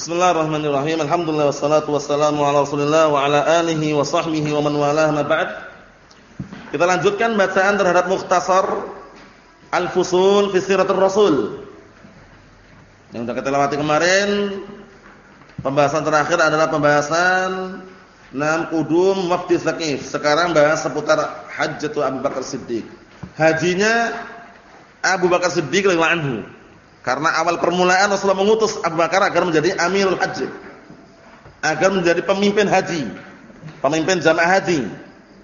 Bismillahirrahmanirrahim. Alhamdulillah wassalatu wassalamu ala Rasulillah wa ala alihi wa sahbihi wa man walah ma ba'd. Kita lanjutkan bacaan terhadap mukhtasar Al-Fusul fi Siratul Rasul. Yang sudah kita lewati kemarin pembahasan terakhir adalah pembahasan Nam Qudum Mufti Tsaqif. Sekarang bahas seputar Hajjatu Abu Bakar Siddiq. Hajinya Abu Bakar Siddiq radhiyallahu anhu. Karena awal permulaan Rasulullah mengutus Abu Bakar agar menjadi Amirul Haji. Agar menjadi pemimpin haji. Pemimpin jamaah haji.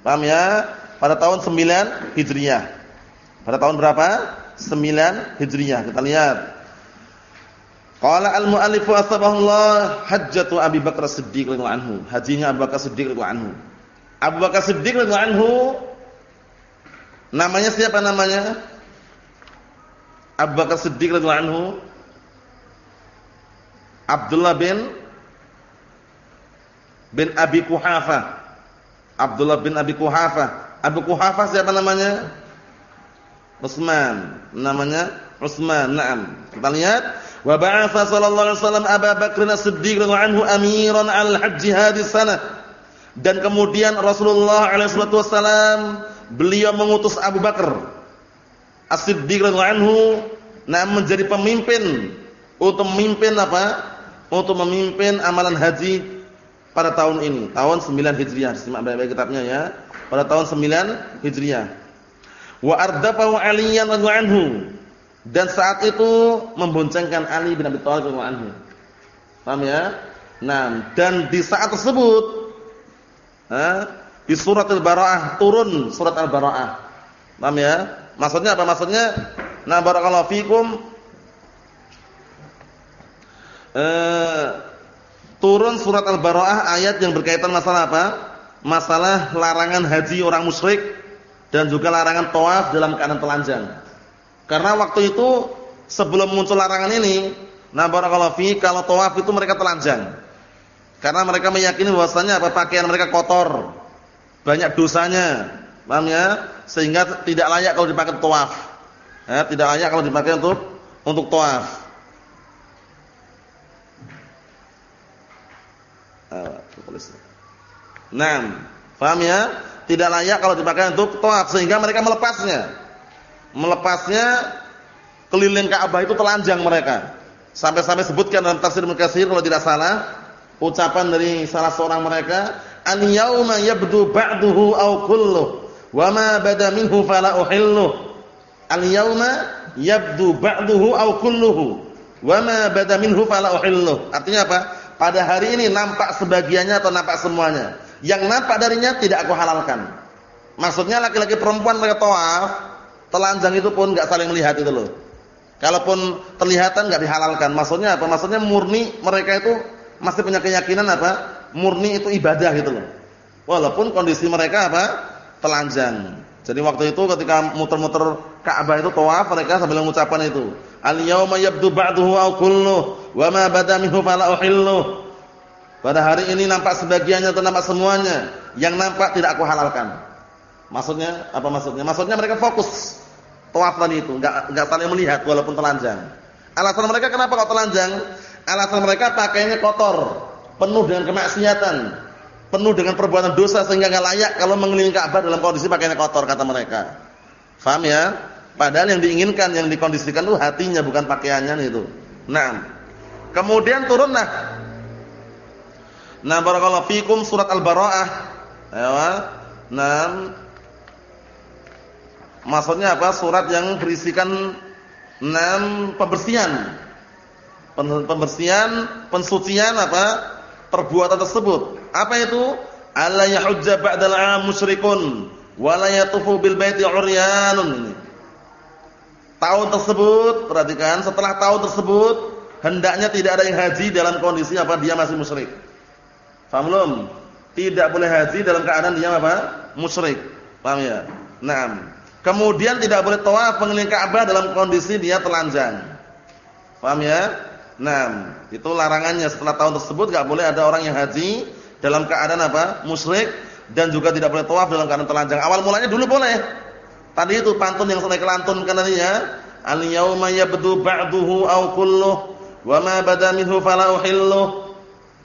Paham ya? Pada tahun 9 Hijriah. Pada tahun berapa? 9 Hijriah. Kita lihat. Qala al-mu'allifu asbahullah hajjatu Abi Bakar Siddiq radhiyallahu anhu. Hajinya Abu Bakar Siddiq radhiyallahu anhu. Abu Bakar Siddiq radhiyallahu anhu namanya siapa namanya? Abu Bakar Siddiq radhiyallahu anhu Abdullah bin bin Abi Kuhafa Abdullah bin Abi Kuhafa Abu Kuhafa siapa namanya? Utsman. Namanya Utsman na'am. Kita lihat. Wa ba'atha sallallahu alaihi wasallam Abu Bakar As-Siddiq radhiyallahu anhu amiran al-hajj hadhihi sanah dan kemudian Rasulullah alaihi wasallam beliau mengutus Abu Bakar As-Siddiq radhiyallahu anhu nah menjadi pemimpin untuk memimpin apa? Untuk memimpin amalan haji pada tahun ini, tahun 9 Hijriah. Simak baik-baik kitabnya ya. Pada tahun 9 Hijriah. Wa ardafahu Aliyan radhiyallahu anhu. Dan saat itu memboncengkan Ali bin Abi Thalib radhiyallahu anhu. Paham ya? Nah, dan di saat tersebut ha, di surat Al-Bara'ah turun surat Al-Bara'ah. Paham ya? Maksudnya apa? Maksudnya nah barakallahu fikum eh, turun surat Al-Bara'ah ayat yang berkaitan masalah apa? Masalah larangan haji orang musyrik dan juga larangan tawaf dalam keadaan telanjang. Karena waktu itu sebelum muncul larangan ini, nah barakallahu fi kalau tawaf itu mereka telanjang. Karena mereka meyakini bahwasanya apa pakaian mereka kotor, banyak dosanya. Paham ya? Sehingga tidak layak kalau dipakai tawaf. Ya, tidak layak kalau dipakai untuk untuk tawaf. Nah, paham ya? Tidak layak kalau dipakai untuk tawaf sehingga mereka melepasnya. Melepasnya keliling Ka'bah itu telanjang mereka. Sampai-sampai sebutkan dalam tafsir Mukatsir kalau tidak salah, ucapan dari salah seorang mereka, "An yauma yabdu ba'duhu aw kulluhu." Wa ma bada minhu fala uhillu. Al yauma yabdu ba'duhu aw kulluhu. Wa ma bada minhu fala uhillu. Artinya apa? Pada hari ini nampak sebagiannya atau nampak semuanya. Yang nampak darinya tidak aku halalkan. Maksudnya laki-laki perempuan mereka tawaf, telanjang itu pun enggak saling melihat itu loh. Kalaupun terlihatan enggak dihalalkan. Maksudnya apa? Maksudnya murni mereka itu masih punya keyakinan apa? Murni itu ibadah gitu loh. Walaupun kondisi mereka apa? Telanjang. Jadi waktu itu ketika muter-muter Ka'bah itu tawaf mereka sambil mengucapkan itu. Al-yauma yabdu ba'duhu aw kulluhu wa ma bada minhu fala uhillu. Pada hari ini nampak sebagiannya atau nampak semuanya. Yang nampak tidak aku halalkan. Maksudnya apa maksudnya? Maksudnya mereka fokus tawaf tadi itu, enggak enggak saling melihat walaupun telanjang. Alasan mereka kenapa kok telanjang? Alasan mereka pakainya kotor, penuh dengan kemaksiatan penuh dengan perbuatan dosa sehingga enggak layak kalau mengelilingi Ka'bah dalam kondisi pakaiannya kotor kata mereka. Faham ya? Padahal yang diinginkan, yang dikondisikan itu hatinya bukan pakaiannya itu. Nah, kemudian turunlah. Nah, barakallahu fikum surat Al-Bara'ah. Ayo. Nah, maksudnya apa? Surat yang berisikan enam pembersihan. Pembersihan, pensucian apa? Perbuatan tersebut apa itu? Alla yahujja ba'dal 'am musyrikun wa la yatufu bil baiti 'uryanun. Tahun tersebut, perhatikan, setelah tahun tersebut hendaknya tidak ada yang haji dalam kondisi apa? Dia masih musyrik. Paham belum? Tidak boleh haji dalam keadaan dia apa? Musyrik. Paham ya? Naam. Kemudian tidak boleh tawaf mengelilingi Ka'bah dalam kondisi dia telanjang. Paham ya? Naam. Itu larangannya setelah tahun tersebut enggak boleh ada orang yang haji dalam keadaan apa? Musyrik dan juga tidak boleh tawaf dalam keadaan telanjang. Awal mulanya dulu boleh. Tadi itu pantun yang saya kelantunkan tadi ya. Al yauma yabdu ba'duhu aw kulluh wa ma bada minhu fala uhillu.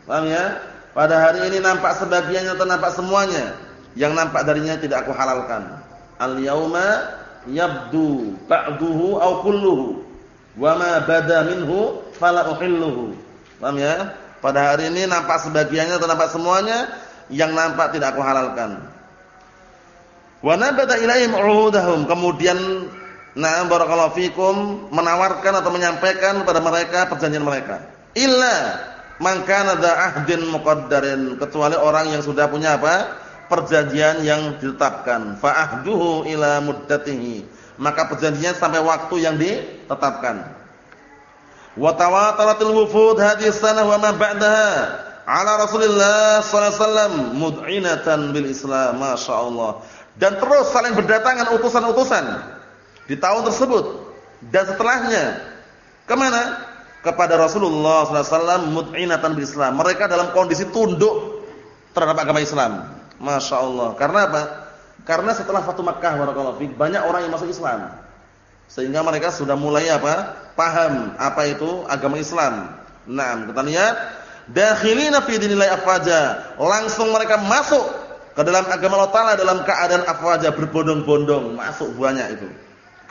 Paham ya? Pada hari ini nampak sebagiannya atau nampak semuanya. Yang nampak darinya tidak aku halalkan. Al yauma yabdu ba'duhu aw kulluhu wa ma bada minhu fala uhilluhu. Paham ya? Pada hari ini nampak sebagiannya atau nampak semuanya, yang nampak tidak aku halalkan. Wa nabata ilaihim uhudahum. Kemudian nah barakallahu fikum menawarkan atau menyampaikan kepada mereka perjanjian mereka. Illa man kana ahdin muqaddarin, kecuali orang yang sudah punya apa? perjanjian yang ditetapkan. Fa ahduhu ila muddatihi. Maka perjanjiannya sampai waktu yang ditetapkan. Wa tawataratil wufud hadhihi sanah wa ma ba'daha. Ala Rasulillah sallallahu alaihi wasallam mud'inatan bil Islam, masyaallah dan terus saling berdatangan utusan-utusan di tahun tersebut dan setelahnya. Ke mana? Kepada Rasulullah SAW mut'inatan bil Islam. Mereka dalam kondisi tunduk terhadap agama Islam. Masya Allah. Karena apa? karena setelah Fatu Makkah banyak orang yang masuk Islam sehingga mereka sudah mulai apa? paham apa itu agama Islam nah kita lihat dakhilina fi dinillah afwaja langsung mereka masuk ke dalam agama Allah Taala dalam keadaan afwaja berbondong-bondong masuk banyak itu.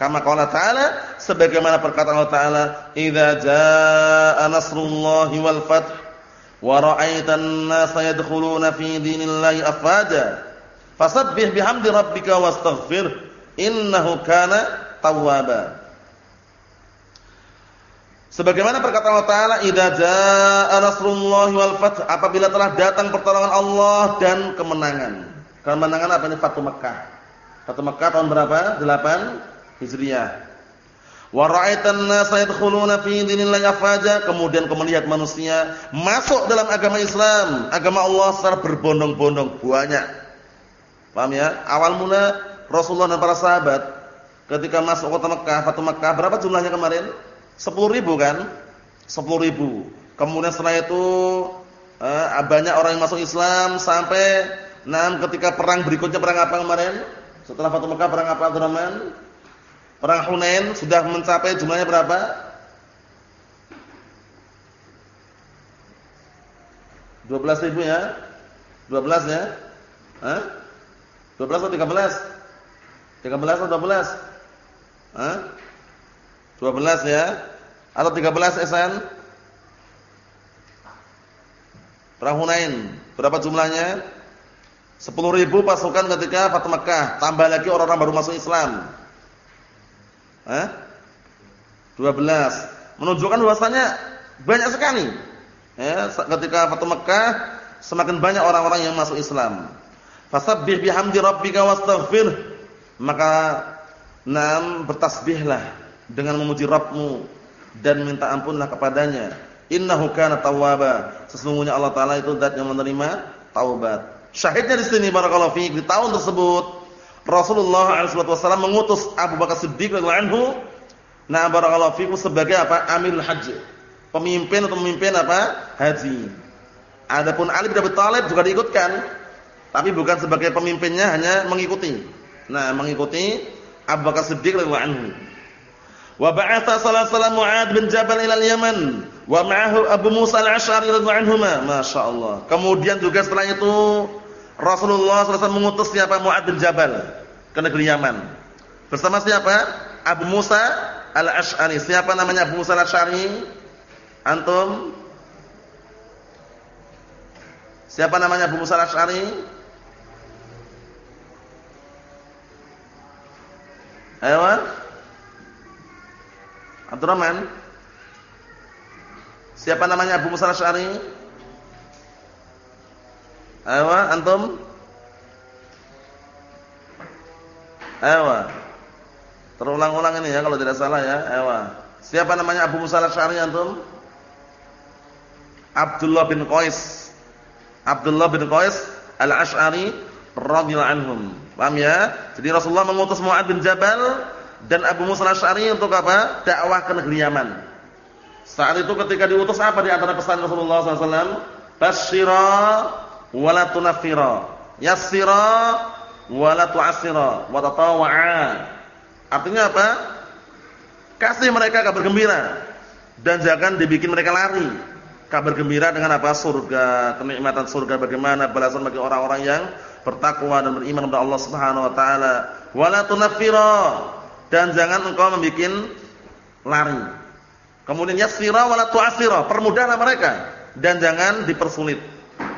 Kama qala ta'ala sebagaimana perkataan Allah Taala, "Idza jaa nasrullahi wal fath wa ra'aitan nasa yadkhuluna fi dinillahi afwaja fasabbih bihamdi rabbika wastaghfir innahu kana tawwaba." Sebagaimana perkataan Allah Taala, "Idza jaa nasrullahi wal fath," apabila telah datang pertolongan Allah dan kemenangan. Kemenangan apa ini? Fatu Mekah. Fatu Mekah tahun berapa? 8 Hijriah. Wa ra'aitan nasa yadkhuluna fi dinillahi afwaja, kemudian kau melihat manusia masuk dalam agama Islam, agama Allah secara berbondong-bondong banyak. Paham ya? Awal mula Rasulullah dan para sahabat ketika masuk kota Mekah, Fatu Mekah, berapa jumlahnya kemarin? Sepuluh ribu kan? Sepuluh ribu. Kemudian setelah itu eh, banyak orang yang masuk Islam sampai nah ketika perang berikutnya perang apa kemarin? Setelah Fatu Mekah perang apa Abdurrahman? Perang Hunain sudah mencapai jumlahnya berapa? Dua belas ribu ya? Dua belas ya? Dua belas atau tiga belas? Tiga belas atau dua belas? Hah? Dua belas ya? Atau 13 Esan? Perang Hunain. Berapa jumlahnya? 10 ribu pasukan ketika Fathu Makkah. Tambah lagi orang-orang baru masuk Islam. Eh? 12. Menunjukkan bahwasanya banyak sekali. Ya, ketika Fathu Makkah semakin banyak orang-orang yang masuk Islam. Fasabbih bihamdi rabbika wastaghfir. Maka nam bertasbihlah dengan memuji Rabbmu dan minta ampunlah kepadanya. Innahu kana tawwaba. Sesungguhnya Allah taala itu zat yang menerima taubat. Syahidnya di sini barakallahu fiik di tahun tersebut Rasulullah SAW mengutus Abu Bakar Siddiq radhiyallahu anhu nah barakallahu fiik sebagai apa? Amirul Haji. Pemimpin atau pemimpin apa? Haji. Adapun Ali bin Abi Thalib juga diikutkan, tapi bukan sebagai pemimpinnya hanya mengikuti. Nah, mengikuti Abu Bakar Siddiq radhiyallahu anhu. Wa ba'atha sallallahu Mu'ad bin Jabal ila Yaman wa ma'ahu Abu Musa al-Asy'ari radhiyallahu anhuma. Masyaallah. Kemudian juga setelah itu Rasulullah SAW mengutus siapa Mu'ad bin Jabal ke negeri Yaman. Bersama siapa? Abu Musa al-Asy'ari. Siapa namanya Abu Musa al-Asy'ari? Antum? Siapa namanya Abu Musa al-Asy'ari? Ayo. Abdurrahman Siapa namanya Abu Musa Asy'ari? Ayo antum? Ayo. Terulang-ulang ini ya kalau tidak salah ya. Ayo. Siapa namanya Abu Musa Asy'ari antum? Abdullah bin Qais. Abdullah bin Qais Al-Asy'ari radhiyallahu anhum. Paham ya? Jadi Rasulullah mengutus Mu'ad bin Jabal dan Abu Musa Asy'ari untuk apa? Dakwah ke negeri Yaman. Saat itu ketika diutus apa di antara pesan Rasulullah SAW? Basyira wa la tunafira. Yassira wa la tu'assira wa tatawa'a. Artinya apa? Kasih mereka kabar gembira dan jangan dibikin mereka lari. Kabar gembira dengan apa? Surga, kenikmatan surga bagaimana balasan bagi orang-orang yang bertakwa dan beriman kepada Allah Subhanahu wa taala. Wala tunaffira dan jangan engkau membuat lari. Kemudian yasfira wala tu'asira, permudahlah mereka dan jangan dipersulit.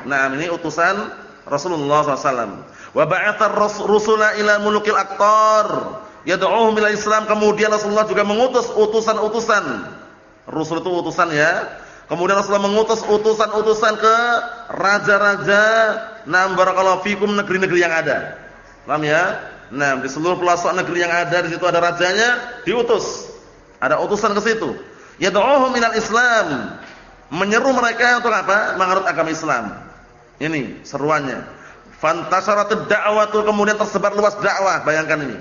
Nah, ini utusan Rasulullah SAW. Wa ba'atha rusula ila mulukil aqtar yad'uhum ila Islam. Kemudian Rasulullah juga mengutus utusan-utusan. Rasul itu utusan ya. Kemudian Rasulullah mengutus utusan-utusan ke raja-raja nam barakallahu fikum negeri-negeri yang ada. Paham ya? Nah, di seluruh pelosok negeri yang ada di situ ada rajanya, diutus. Ada utusan ke situ. Yad'uhum minal Islam. Menyeru mereka untuk apa? Menganut agama Islam. Ini seruannya. Fantasharatid da'watu kemudian tersebar luas dakwah. Bayangkan ini.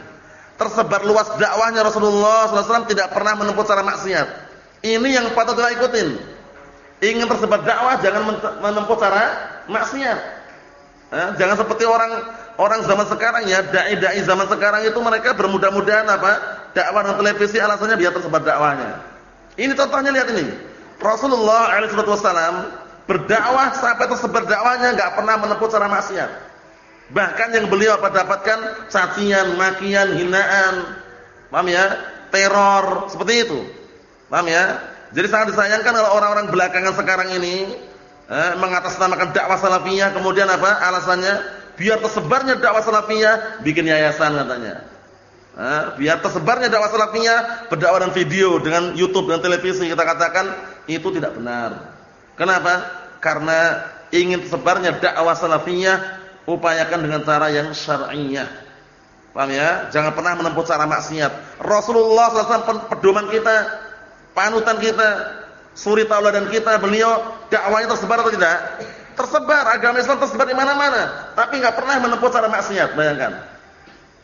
Tersebar luas dakwahnya Rasulullah SAW tidak pernah menempuh cara maksiat. Ini yang patut kita ikutin. Ingin tersebar dakwah jangan menempuh cara maksiat. Eh, jangan seperti orang orang zaman sekarang ya, dai-dai zaman sekarang itu mereka bermudah-mudahan apa? Dakwah dan televisi alasannya biar tersebar dakwahnya. Ini contohnya lihat ini. Rasulullah SAW berdakwah sampai tersebar dakwahnya enggak pernah menempuh cara maksiat. Bahkan yang beliau apa dapatkan cacian, makian, hinaan, paham ya? Teror, seperti itu. Paham ya? Jadi sangat disayangkan kalau orang-orang belakangan sekarang ini eh, mengatasnamakan dakwah salafiyah kemudian apa? Alasannya biar tersebarnya dakwah salafiyah bikin yayasan katanya. Eh, biar tersebarnya dakwah salafiyah berdakwah dan video dengan YouTube dan televisi kita katakan itu tidak benar. Kenapa? Karena ingin tersebarnya dakwah salafiyah upayakan dengan cara yang syar'iyyah. Paham ya? Jangan pernah menempuh cara maksiat. Rasulullah SAW pedoman kita, panutan kita, suri tauladan kita, beliau dakwahnya tersebar atau tidak? Tersebar, agama Islam tersebar di mana-mana, tapi enggak pernah menempuh cara maksiat, bayangkan.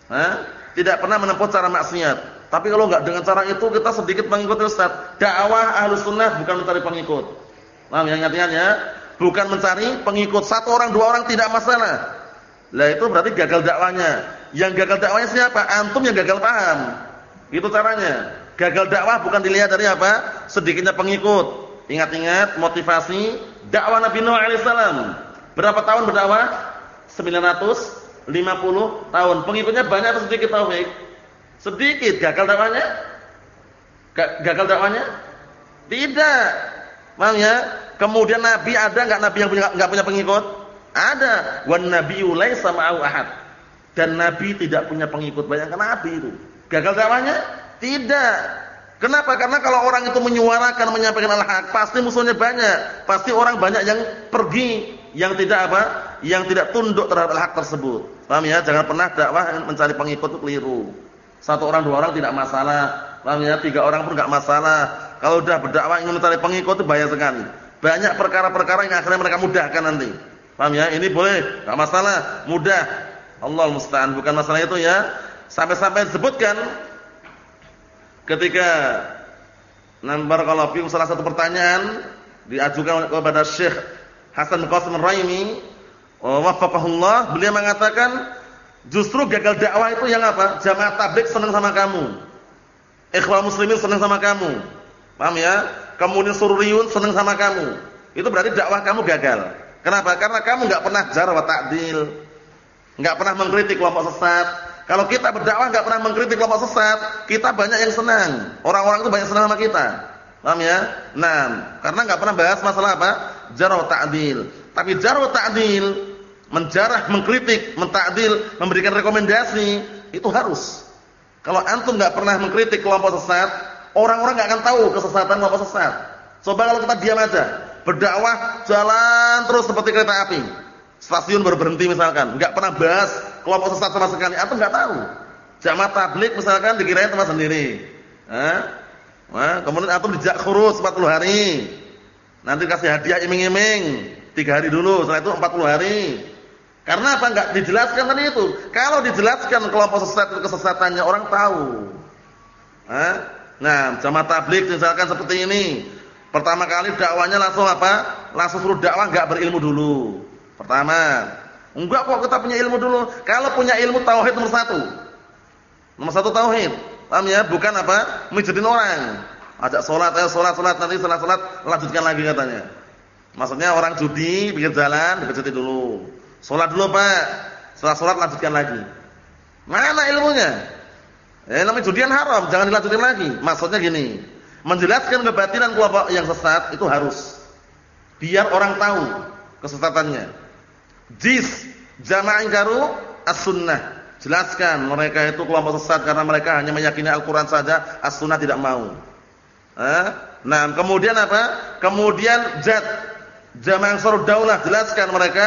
Hah? Tidak pernah menempuh cara maksiat. Tapi kalau enggak dengan cara itu kita sedikit mengikuti Ustaz. Dakwah Ahlus Sunnah bukan mencari pengikut. Paham ya ingat-ingat ya? bukan mencari pengikut satu orang dua orang tidak masalah. Lah itu berarti gagal dakwanya. Yang gagal dakwanya siapa? Antum yang gagal paham. Itu caranya. Gagal dakwah bukan dilihat dari apa? Sedikitnya pengikut. Ingat-ingat motivasi dakwah Nabi Nuh alaihissalam. Berapa tahun berdakwah? 950 tahun. Pengikutnya banyak atau sedikit taufik? Sedikit. Gagal dakwanya? Gagal dakwanya? Tidak. Paham ya? Kemudian Nabi ada enggak Nabi yang punya enggak punya pengikut? Ada. Wan nabiyyu laisa ma'ahu ahad. Dan Nabi tidak punya pengikut. Bayangkan Nabi itu. Gagal dakwahnya? Tidak. Kenapa? Karena kalau orang itu menyuarakan, menyampaikan al-haq, pasti musuhnya banyak. Pasti orang banyak yang pergi, yang tidak apa? Yang tidak tunduk terhadap al-haq tersebut. Paham ya? Jangan pernah dakwah mencari pengikut itu keliru. Satu orang, dua orang tidak masalah. Paham ya? Tiga orang pun enggak masalah. Kalau sudah berdakwah ingin mencari pengikut itu bahaya sekali. Banyak perkara-perkara yang akhirnya mereka mudahkan nanti. Paham ya? Ini boleh, enggak masalah, mudah. Allah musta'an, bukan masalah itu ya. Sampai-sampai disebutkan ketika nambar kalau fikum salah satu pertanyaan diajukan kepada Syekh Hasan Qasim Raimi, wafaqahullah, beliau mengatakan justru gagal dakwah itu yang apa? Jamaah tabligh senang sama kamu. Ikhwan muslimin senang sama kamu. Paham ya? Kemudian sururiyun senang sama kamu. Itu berarti dakwah kamu gagal. Kenapa? Karena kamu enggak pernah jar wa ta'dil. Enggak pernah mengkritik kelompok sesat. Kalau kita berdakwah enggak pernah mengkritik kelompok sesat, kita banyak yang senang. Orang-orang itu banyak senang sama kita. Paham ya? Nah, karena enggak pernah bahas masalah apa? Jar wa ta'dil. Tapi jar wa ta'dil, menjarah, mengkritik, mentakdil, memberikan rekomendasi, itu harus. Kalau antum enggak pernah mengkritik kelompok sesat, Orang-orang nggak akan tahu kesesatan apa sesat. Coba kalau kita diam aja, berdakwah jalan terus seperti kereta api. Stasiun baru berhenti misalkan, nggak pernah bahas kelompok sesat sama sekali, atau nggak tahu. Jamaah tablik misalkan dikirain teman sendiri. Eh? Nah, kemudian atau dijak khurus 40 hari. Nanti kasih hadiah iming-iming 3 hari dulu, setelah itu 40 hari. Karena apa enggak dijelaskan tadi itu? Kalau dijelaskan kelompok sesat itu kesesatannya orang tahu. Eh? Nah, jamaah tablik misalkan seperti ini. Pertama kali dakwanya langsung apa? Langsung suruh dakwah enggak berilmu dulu. Pertama. Enggak kok kita punya ilmu dulu. Kalau punya ilmu tauhid nomor satu. Nomor satu tauhid. Paham ya? Bukan apa? Mijidin orang. Ajak sholat, ayo sholat, sholat, nanti setelah sholat lanjutkan lagi katanya. Maksudnya orang judi pinggir jalan dipejeti dulu. Sholat dulu pak, setelah sholat lanjutkan lagi. Mana ilmunya? Eh namanya judian haram, jangan dilanjutin lagi. Maksudnya gini, menjelaskan kebatilan kelompok yang sesat itu harus biar orang tahu kesesatannya. Jis jama'in karu as-sunnah. Jelaskan mereka itu kelompok sesat karena mereka hanya meyakini Al-Qur'an saja, as-sunnah tidak mau. Eh? Nah, kemudian apa? Kemudian jad jamaah Ansarud Daulah jelaskan mereka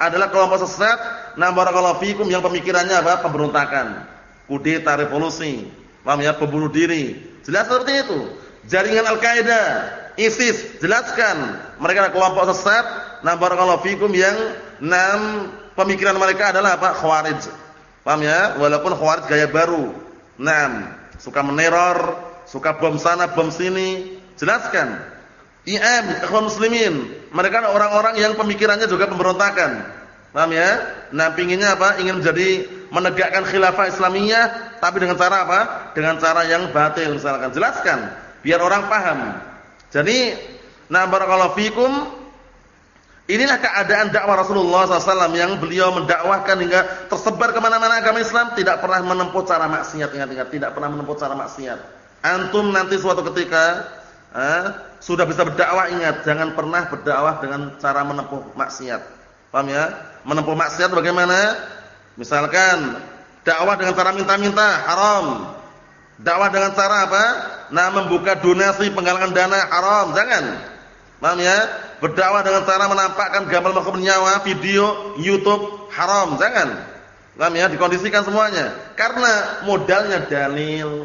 adalah kelompok sesat nah barakallahu fikum yang pemikirannya apa? pemberontakan, kudeta, revolusi. Paham ya? Pembunuh diri. Jelas seperti itu. Jaringan Al-Qaeda, ISIS, jelaskan mereka adalah kelompok sesat nah barakallahu fikum yang enam pemikiran mereka adalah apa? Khawarij. Paham ya? Walaupun Khawarij gaya baru. Enam, suka meneror, suka bom sana bom sini. Jelaskan. IM ikhwan muslimin. Mereka orang-orang yang pemikirannya juga pemberontakan. Paham ya? Nah pinginnya apa? Ingin menjadi menegakkan khilafah islamiyah tapi dengan cara apa? Dengan cara yang batil misalkan. Jelaskan biar orang paham. Jadi nah barakallahu fikum Inilah keadaan dakwah Rasulullah SAW yang beliau mendakwahkan hingga tersebar ke mana-mana agama Islam tidak pernah menempuh cara maksiat ingat-ingat tidak pernah menempuh cara maksiat Antum nanti suatu ketika eh, sudah bisa berdakwah ingat jangan pernah berdakwah dengan cara menempuh maksiat. Paham ya? Menempuh maksiat bagaimana? Misalkan dakwah dengan cara minta-minta haram. Dakwah dengan cara apa? Nah, membuka donasi penggalangan dana haram, jangan. Paham ya? Berdakwah dengan cara menampakkan gambar makhluk nyawa, video, YouTube haram, jangan. Paham ya? Dikondisikan semuanya. Karena modalnya dalil,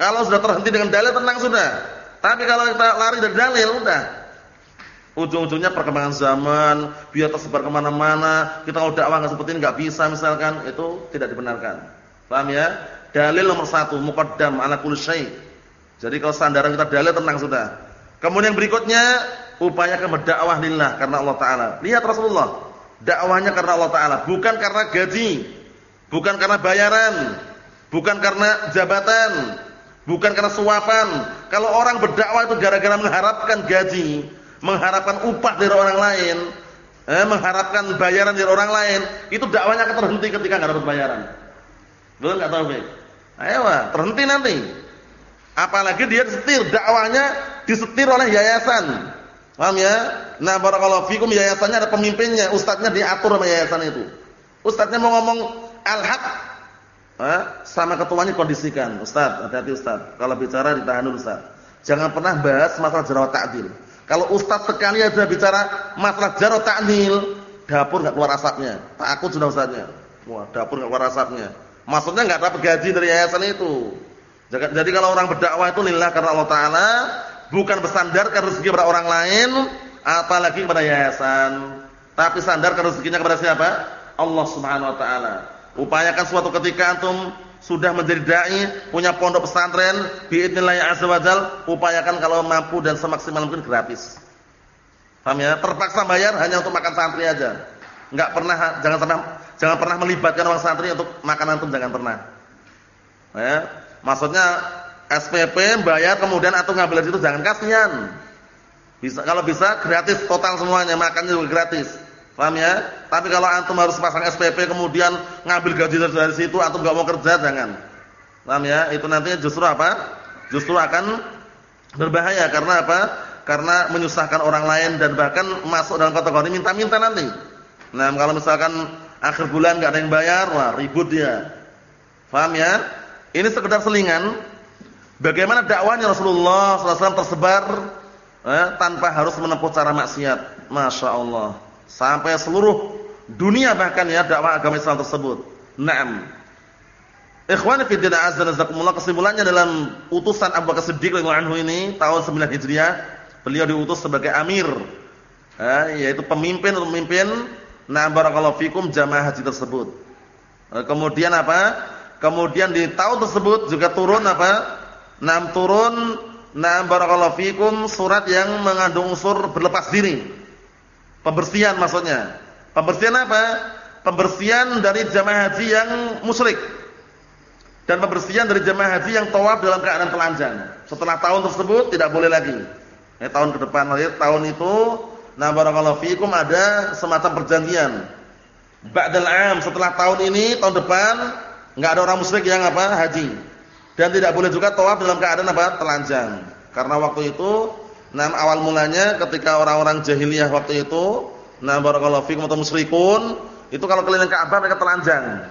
kalau sudah terhenti dengan dalil tenang sudah. Tapi kalau kita lari dari dalil udah. Ujung-ujungnya perkembangan zaman, biar tersebar ke mana-mana. Kita kalau dakwah nggak seperti ini nggak bisa misalkan, itu tidak dibenarkan. Paham ya? Dalil nomor satu, muqaddam ala kulli. Jadi kalau sandaran kita dalil tenang sudah. Kemudian berikutnya, upayakan berdakwah lillah karena Allah taala. Lihat Rasulullah, dakwahnya karena Allah taala, bukan karena gaji, bukan karena bayaran, bukan karena jabatan, Bukan karena suapan. Kalau orang berdakwah itu gara-gara mengharapkan gaji, mengharapkan upah dari orang lain, eh, mengharapkan bayaran dari orang lain, itu dakwanya akan terhenti ketika nggak dapat bayaran. Betul nggak tahu, Ayo, terhenti nanti. Apalagi dia disetir, dakwanya disetir oleh yayasan. Paham ya? Nah, barakallahu fikum yayasannya ada pemimpinnya, ustadznya diatur sama yayasan itu. Ustadznya mau ngomong al-haq sama ketuanya kondisikan, Ustaz, hati-hati Ustaz. Kalau bicara ditahan dulu Ustaz. Jangan pernah bahas masalah jarah ta'dil. Kalau Ustaz sekali aja bicara masalah jarah ta'dil, dapur enggak keluar asapnya. Takut sudah Ustaznya. Wah, dapur enggak keluar asapnya. Maksudnya enggak dapat gaji dari yayasan itu. Jadi kalau orang berdakwah itu lillah karena Allah taala, bukan bersandarkan rezeki kepada orang lain, apalagi kepada yayasan. Tapi sandarkan rezekinya kepada siapa? Allah Subhanahu wa taala. Upayakan suatu ketika antum sudah menjadi dai, punya pondok pesantren, biidznillah azza wajal, upayakan kalau mampu dan semaksimal mungkin gratis. Paham ya? Terpaksa bayar hanya untuk makan santri aja. Enggak pernah jangan pernah jangan pernah melibatkan orang santri untuk makan antum jangan pernah. Ya. Maksudnya SPP bayar kemudian antum ngambil dari situ jangan kasihan. Bisa kalau bisa gratis total semuanya, makannya juga gratis. Paham ya? Tapi kalau antum harus pasang SPP kemudian ngambil gaji dari situ antum enggak mau kerja jangan. Paham ya? Itu nantinya justru apa? Justru akan berbahaya karena apa? Karena menyusahkan orang lain dan bahkan masuk dalam kategori minta-minta nanti. Nah, kalau misalkan akhir bulan enggak ada yang bayar, wah ribut dia. Paham ya? Ini sekedar selingan bagaimana dakwahnya Rasulullah SAW tersebar eh, tanpa harus menempuh cara maksiat. Masya Allah. Sampai seluruh dunia bahkan ya dakwah agama Islam tersebut. Naam. Ikhwani fi din azza kesimpulannya dalam utusan Abu Bakar Siddiq radhiyallahu ini tahun 9 Hijriah, beliau diutus sebagai amir. Eh, yaitu pemimpin pemimpin nah barakallahu fikum jamaah haji tersebut. Eh, kemudian apa? Kemudian di tahun tersebut juga turun apa? Nam turun nah barakallahu fikum surat yang mengandung unsur berlepas diri. Pembersihan maksudnya. Pembersihan apa? Pembersihan dari jamaah haji yang musyrik. Dan pembersihan dari jemaah haji yang tawaf dalam keadaan telanjang. Setelah tahun tersebut tidak boleh lagi. Ya, tahun ke depan, tahun itu nah barakallahu fikum ada semacam perjanjian. Ba'dal am setelah tahun ini, tahun depan enggak ada orang musyrik yang apa? haji. Dan tidak boleh juga tawaf dalam keadaan apa? telanjang. Karena waktu itu nah awal mulanya ketika orang-orang jahiliyah waktu itu nah barakallahu fikum atau musyrikun itu kalau keliling Ka'bah mereka telanjang.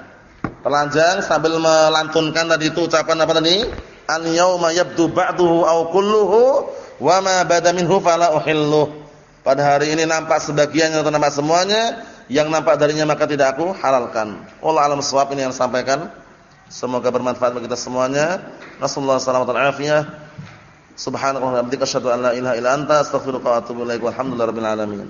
Telanjang sambil melantunkan tadi itu ucapan apa tadi? Al yauma yabdu ba'duhu aw kulluhu wa ma bada minhu fala uhillu. Pada hari ini nampak sebagian atau nampak semuanya, yang nampak darinya maka tidak aku halalkan. Allah alam shawab ini yang sampaikan. Semoga bermanfaat bagi kita semuanya. Rasulullah sallallahu alaihi wasallam Subhanallah wa bihamdika asyhadu an la ilaha illa anta astaghfiruka wa atubu ilaik. Walhamdulillahirabbil alamin.